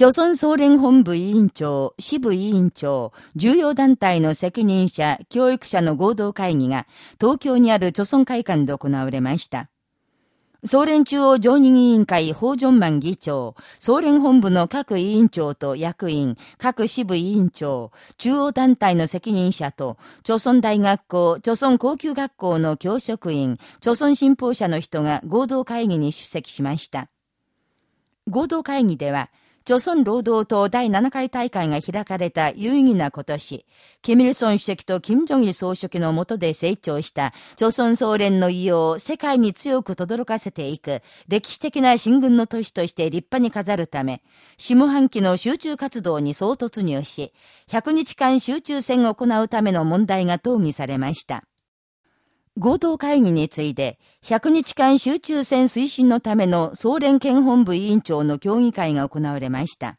朝鮮総連本部委員長、支部委員長、重要団体の責任者、教育者の合同会議が東京にある朝鮮会館で行われました。総連中央常任委員会法ジョンマン議長、総連本部の各委員長と役員、各支部委員長、中央団体の責任者と、朝鮮大学校、朝鮮高級学校の教職員、朝鮮新報社の人が合同会議に出席しました。合同会議では、朝鮮労働党第7回大会が開かれた有意義な今年、キミルソン主席とキム・ジョンイル総書記の下で成長した朝鮮総連の異様を世界に強く轟かせていく歴史的な進軍の都市として立派に飾るため、下半期の集中活動に総突入し、100日間集中戦を行うための問題が討議されました。合同会議について、100日間集中戦推進のための総連憲本部委員長の協議会が行われました。